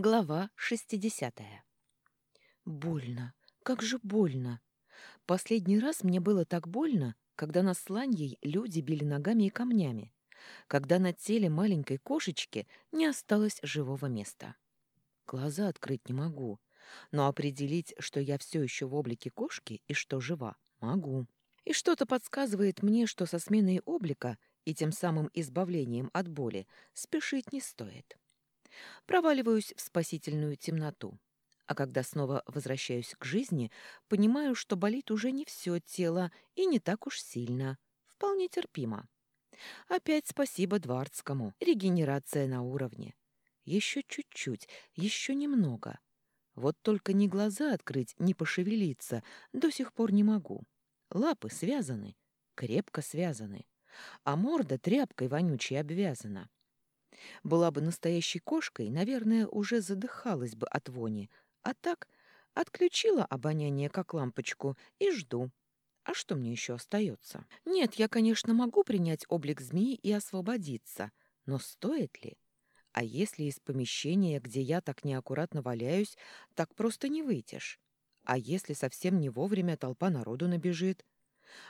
Глава 60. Больно. Как же больно. Последний раз мне было так больно, когда на сланьей люди били ногами и камнями, когда на теле маленькой кошечки не осталось живого места. Глаза открыть не могу, но определить, что я все еще в облике кошки и что жива, могу. И что-то подсказывает мне, что со сменой облика и тем самым избавлением от боли спешить не стоит. Проваливаюсь в спасительную темноту. А когда снова возвращаюсь к жизни, понимаю, что болит уже не все тело и не так уж сильно. Вполне терпимо. Опять спасибо Двардскому. Регенерация на уровне. Еще чуть-чуть, еще немного. Вот только ни глаза открыть, ни пошевелиться до сих пор не могу. Лапы связаны, крепко связаны, а морда тряпкой вонючей обвязана. Была бы настоящей кошкой, наверное, уже задыхалась бы от вони, а так отключила обоняние как лампочку и жду. А что мне еще остается? Нет, я, конечно, могу принять облик змеи и освободиться, но стоит ли? А если из помещения, где я так неаккуратно валяюсь, так просто не выйдешь? А если совсем не вовремя толпа народу набежит?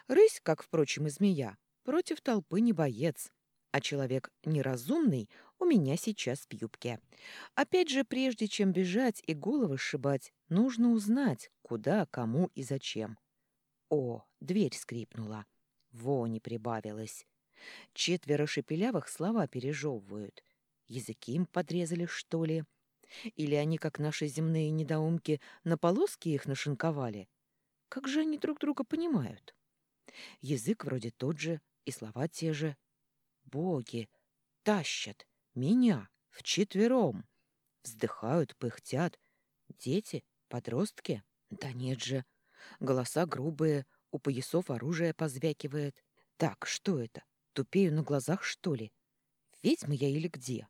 Рысь, как, впрочем, и змея, против толпы не боец а человек неразумный у меня сейчас в юбке. Опять же, прежде чем бежать и головы сшибать, нужно узнать, куда, кому и зачем. О, дверь скрипнула. Вони прибавилось. Четверо шепелявых слова пережевывают. Языки им подрезали, что ли? Или они, как наши земные недоумки, на полоски их нашинковали? Как же они друг друга понимают? Язык вроде тот же, и слова те же — Боги! Тащат! Меня! Вчетвером! Вздыхают, пыхтят. Дети? Подростки? Да нет же! Голоса грубые, у поясов оружие позвякивает. Так, что это? Тупею на глазах, что ли? Ведьма я или где?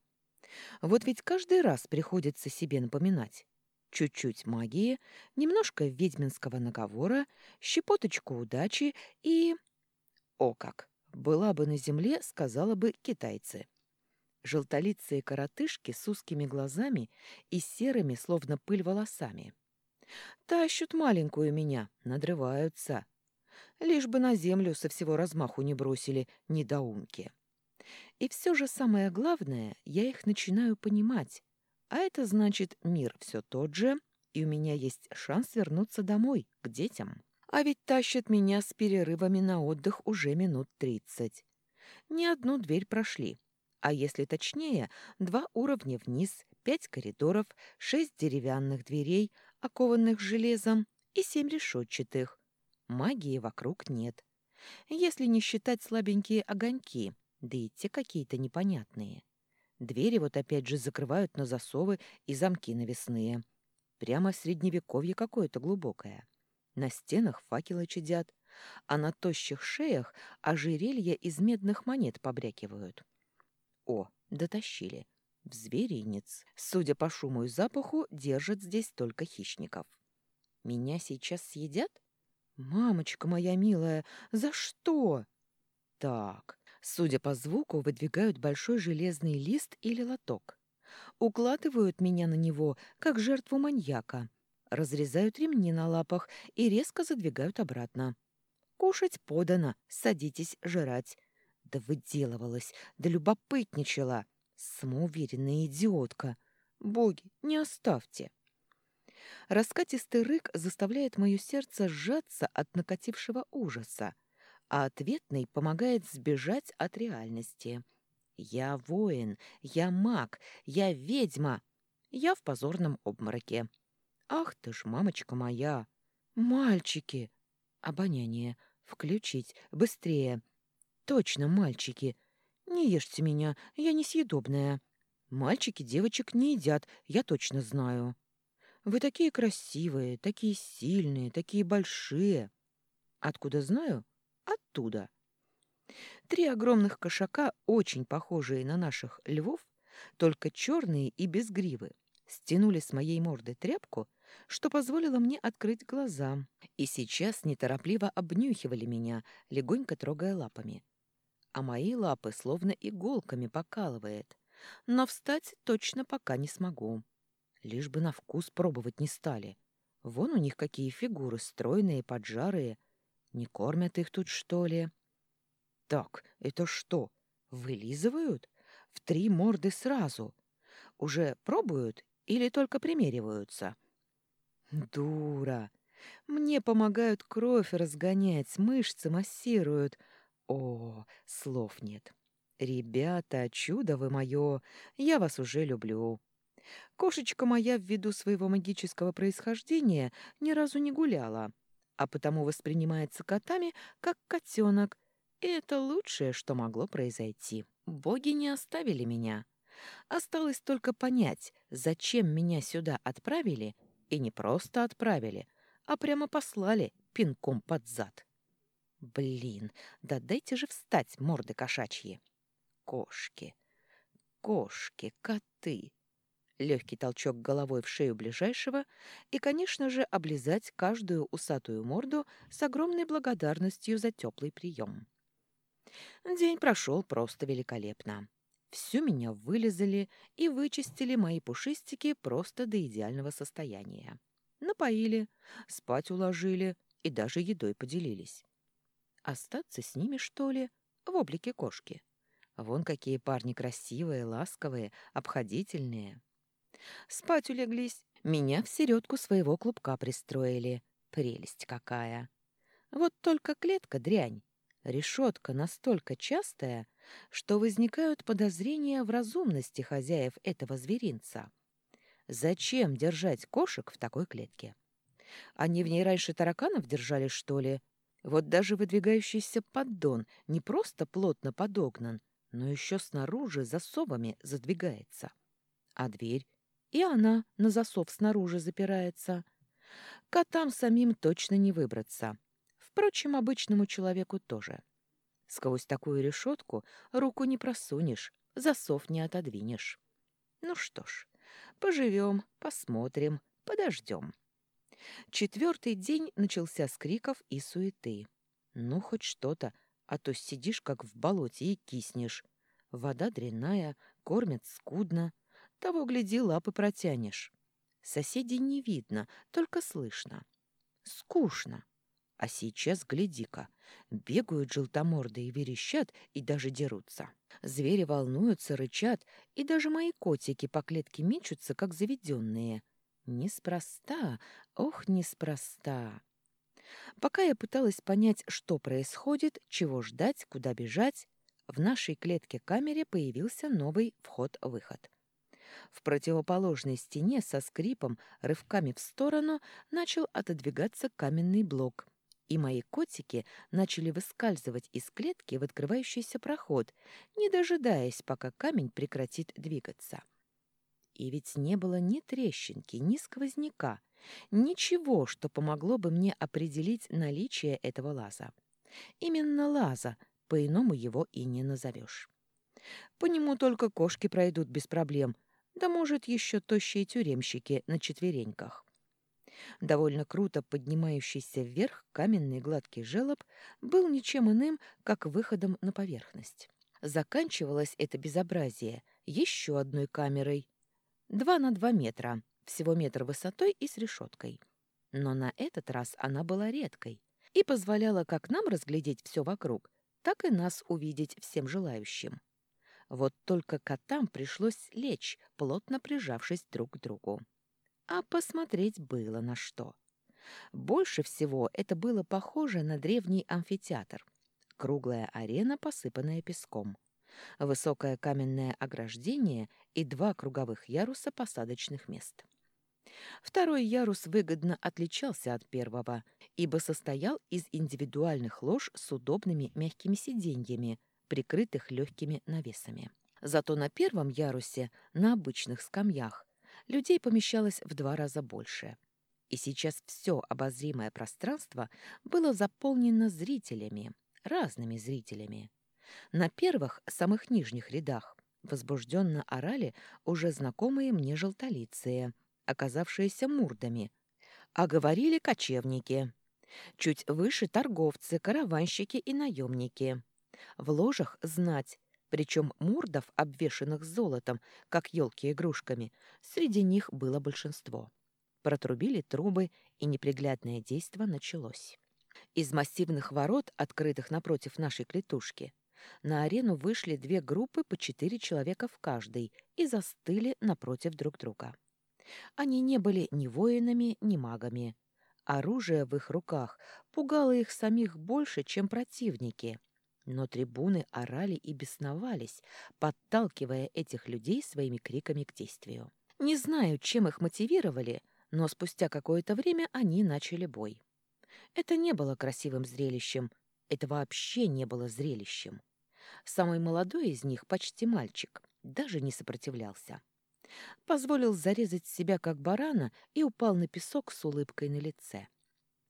Вот ведь каждый раз приходится себе напоминать. Чуть-чуть магии, немножко ведьминского наговора, щепоточку удачи и... О как! Была бы на земле, сказала бы китайцы. Желтолицые коротышки с узкими глазами и серыми, словно пыль, волосами. Тащут маленькую меня, надрываются. Лишь бы на землю со всего размаху не бросили недоумки. И все же самое главное, я их начинаю понимать. А это значит, мир все тот же, и у меня есть шанс вернуться домой, к детям. А ведь тащат меня с перерывами на отдых уже минут тридцать. Ни одну дверь прошли. А если точнее, два уровня вниз, пять коридоров, шесть деревянных дверей, окованных железом, и семь решетчатых. Магии вокруг нет. Если не считать слабенькие огоньки, да и те какие-то непонятные. Двери вот опять же закрывают на засовы и замки навесные. Прямо средневековье какое-то глубокое. На стенах факелы чадят, а на тощих шеях ожерелья из медных монет побрякивают. О, дотащили. В зверинец. Судя по шуму и запаху, держат здесь только хищников. Меня сейчас съедят? Мамочка моя милая, за что? Так, судя по звуку, выдвигают большой железный лист или лоток. Укладывают меня на него, как жертву маньяка разрезают ремни на лапах и резко задвигают обратно. «Кушать подано, садитесь жрать». Да выделывалась, да любопытничала. Самоуверенная идиотка. Боги, не оставьте. Раскатистый рык заставляет мое сердце сжаться от накатившего ужаса, а ответный помогает сбежать от реальности. Я воин, я маг, я ведьма. Я в позорном обмороке. Ах ты ж, мамочка моя! Мальчики! Обоняние. Включить. Быстрее. Точно, мальчики. Не ешьте меня, я несъедобная. Мальчики девочек не едят, я точно знаю. Вы такие красивые, такие сильные, такие большие. Откуда знаю? Оттуда. Три огромных кошака, очень похожие на наших львов, только черные и без гривы, стянули с моей морды тряпку что позволило мне открыть глаза, и сейчас неторопливо обнюхивали меня, легонько трогая лапами. А мои лапы словно иголками покалывает, но встать точно пока не смогу. Лишь бы на вкус пробовать не стали. Вон у них какие фигуры, стройные, поджарые. Не кормят их тут, что ли? Так, это что, вылизывают? В три морды сразу? Уже пробуют или только примериваются? Дура! Мне помогают кровь разгонять, мышцы массируют. О, слов нет. Ребята, чудо вы мое, я вас уже люблю. Кошечка моя ввиду своего магического происхождения ни разу не гуляла, а потому воспринимается котами как котенок, и это лучшее, что могло произойти. Боги не оставили меня. Осталось только понять, зачем меня сюда отправили, и не просто отправили, а прямо послали пинком под зад. Блин, да дайте же встать, морды кошачьи. Кошки, кошки, коты легкий толчок головой в шею ближайшего и, конечно же, облизать каждую усатую морду с огромной благодарностью за теплый прием. День прошел просто великолепно. Всю меня вылезали и вычистили мои пушистики просто до идеального состояния. Напоили, спать уложили и даже едой поделились. Остаться с ними, что ли, в облике кошки? Вон какие парни красивые, ласковые, обходительные. Спать улеглись. Меня в середку своего клубка пристроили. Прелесть какая! Вот только клетка дрянь. Решетка настолько частая, что возникают подозрения в разумности хозяев этого зверинца. Зачем держать кошек в такой клетке? Они в ней раньше тараканов держали, что ли? Вот даже выдвигающийся поддон не просто плотно подогнан, но еще снаружи засовами задвигается. А дверь и она на засов снаружи запирается. Котам самим точно не выбраться. Впрочем, обычному человеку тоже. Сквозь такую решетку руку не просунешь, засов не отодвинешь. Ну что ж, поживем, посмотрим, подождем. Четвертый день начался с криков и суеты. Ну, хоть что-то, а то сидишь, как в болоте, и киснешь. Вода дрянная, кормят скудно. Того, гляди, лапы протянешь. Соседей не видно, только слышно. Скучно. А сейчас, гляди-ка, бегают желтоморды и верещат, и даже дерутся. Звери волнуются, рычат, и даже мои котики по клетке мечутся, как заведенные. Неспроста, ох, неспроста. Пока я пыталась понять, что происходит, чего ждать, куда бежать, в нашей клетке-камере появился новый вход-выход. В противоположной стене со скрипом, рывками в сторону, начал отодвигаться каменный блок, и мои котики начали выскальзывать из клетки в открывающийся проход, не дожидаясь, пока камень прекратит двигаться. И ведь не было ни трещинки, ни сквозняка, ничего, что помогло бы мне определить наличие этого лаза. Именно лаза, по-иному его и не назовешь. По нему только кошки пройдут без проблем — да, может, еще тощие тюремщики на четвереньках. Довольно круто поднимающийся вверх каменный гладкий желоб был ничем иным, как выходом на поверхность. Заканчивалось это безобразие еще одной камерой. Два на два метра, всего метр высотой и с решеткой. Но на этот раз она была редкой и позволяла как нам разглядеть все вокруг, так и нас увидеть всем желающим. Вот только котам пришлось лечь, плотно прижавшись друг к другу. А посмотреть было на что. Больше всего это было похоже на древний амфитеатр. Круглая арена, посыпанная песком. Высокое каменное ограждение и два круговых яруса посадочных мест. Второй ярус выгодно отличался от первого, ибо состоял из индивидуальных лож с удобными мягкими сиденьями, прикрытых легкими навесами. Зато на первом ярусе, на обычных скамьях, людей помещалось в два раза больше. И сейчас все обозримое пространство было заполнено зрителями, разными зрителями. На первых, самых нижних рядах возбужденно орали уже знакомые мне желтолицые, оказавшиеся мурдами, а говорили кочевники. Чуть выше торговцы, караванщики и наемники. В ложах знать, Причем мурдов, обвешанных золотом, как елки игрушками, среди них было большинство. Протрубили трубы, и неприглядное действо началось. Из массивных ворот, открытых напротив нашей клетушки, на арену вышли две группы по четыре человека в каждой и застыли напротив друг друга. Они не были ни воинами, ни магами. Оружие в их руках пугало их самих больше, чем противники. Но трибуны орали и бесновались, подталкивая этих людей своими криками к действию. Не знаю, чем их мотивировали, но спустя какое-то время они начали бой. Это не было красивым зрелищем, это вообще не было зрелищем. Самый молодой из них, почти мальчик, даже не сопротивлялся. Позволил зарезать себя как барана и упал на песок с улыбкой на лице.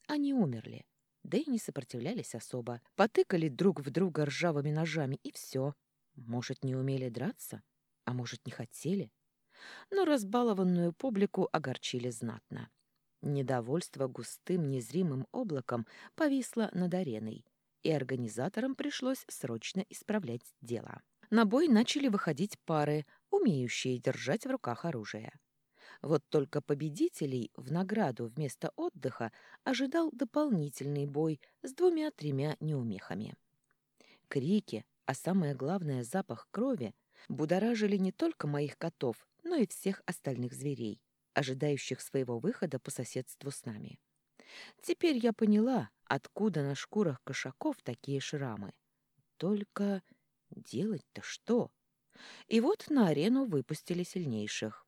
Они умерли, да и не сопротивлялись особо. Потыкали друг в друга ржавыми ножами, и все. Может, не умели драться, а может, не хотели. Но разбалованную публику огорчили знатно. Недовольство густым незримым облаком повисло над ареной, и организаторам пришлось срочно исправлять дело. На бой начали выходить пары, умеющие держать в руках оружие. Вот только победителей в награду вместо отдыха ожидал дополнительный бой с двумя-тремя неумехами. Крики, а самое главное запах крови, будоражили не только моих котов, но и всех остальных зверей, ожидающих своего выхода по соседству с нами. Теперь я поняла, откуда на шкурах кошаков такие шрамы. Только делать-то что? И вот на арену выпустили сильнейших.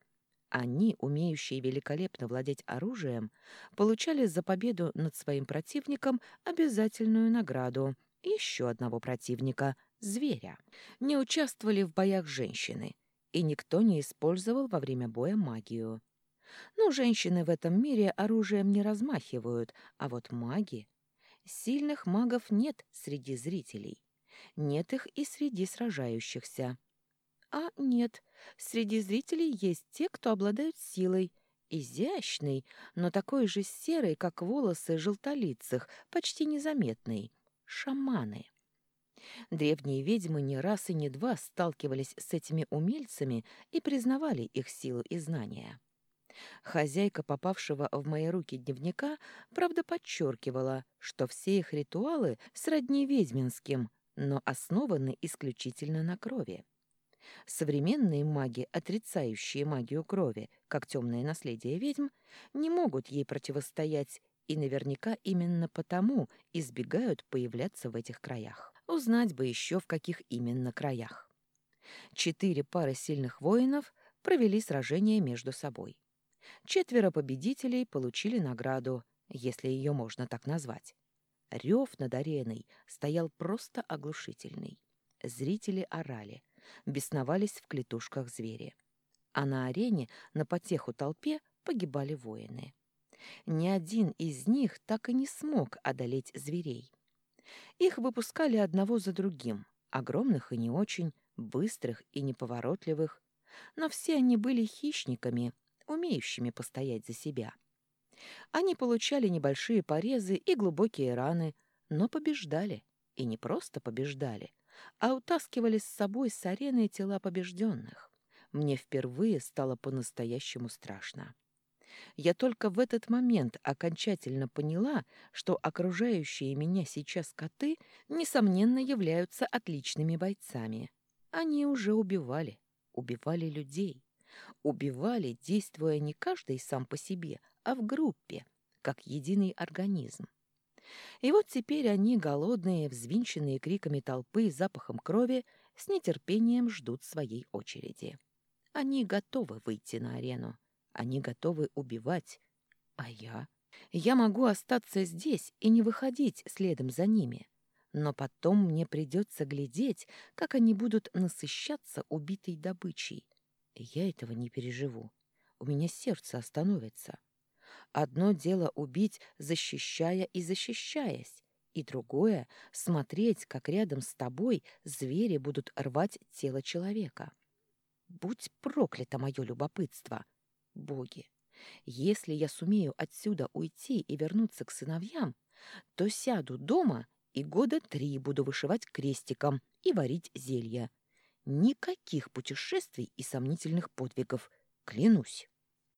Они, умеющие великолепно владеть оружием, получали за победу над своим противником обязательную награду — еще одного противника — зверя. Не участвовали в боях женщины, и никто не использовал во время боя магию. Но женщины в этом мире оружием не размахивают, а вот маги... Сильных магов нет среди зрителей. Нет их и среди сражающихся. А нет, среди зрителей есть те, кто обладают силой, изящной, но такой же серой, как волосы желтолицых, почти незаметной. Шаманы. Древние ведьмы не раз и не два сталкивались с этими умельцами и признавали их силу и знания. Хозяйка попавшего в мои руки дневника, правда, подчеркивала, что все их ритуалы сродни ведьминским, но основаны исключительно на крови. Современные маги, отрицающие магию крови, как темное наследие ведьм, не могут ей противостоять и наверняка именно потому избегают появляться в этих краях. Узнать бы еще, в каких именно краях. Четыре пары сильных воинов провели сражение между собой. Четверо победителей получили награду, если ее можно так назвать. Рев над ареной стоял просто оглушительный. Зрители орали, бесновались в клетушках звери. А на арене, на потеху толпе, погибали воины. Ни один из них так и не смог одолеть зверей. Их выпускали одного за другим, огромных и не очень, быстрых и неповоротливых, но все они были хищниками, умеющими постоять за себя. Они получали небольшие порезы и глубокие раны, но побеждали. И не просто побеждали, а утаскивали с собой с арены тела побежденных. Мне впервые стало по-настоящему страшно. Я только в этот момент окончательно поняла, что окружающие меня сейчас коты, несомненно, являются отличными бойцами. Они уже убивали, убивали людей. Убивали, действуя не каждый сам по себе, а в группе, как единый организм. И вот теперь они, голодные, взвинченные криками толпы и запахом крови, с нетерпением ждут своей очереди. Они готовы выйти на арену. Они готовы убивать. А я? Я могу остаться здесь и не выходить следом за ними. Но потом мне придется глядеть, как они будут насыщаться убитой добычей, я этого не переживу. У меня сердце остановится. Одно дело убить, защищая и защищаясь, и другое — смотреть, как рядом с тобой звери будут рвать тело человека. Будь проклято мое любопытство! Боги! Если я сумею отсюда уйти и вернуться к сыновьям, то сяду дома и года три буду вышивать крестиком и варить зелья. Никаких путешествий и сомнительных подвигов, клянусь.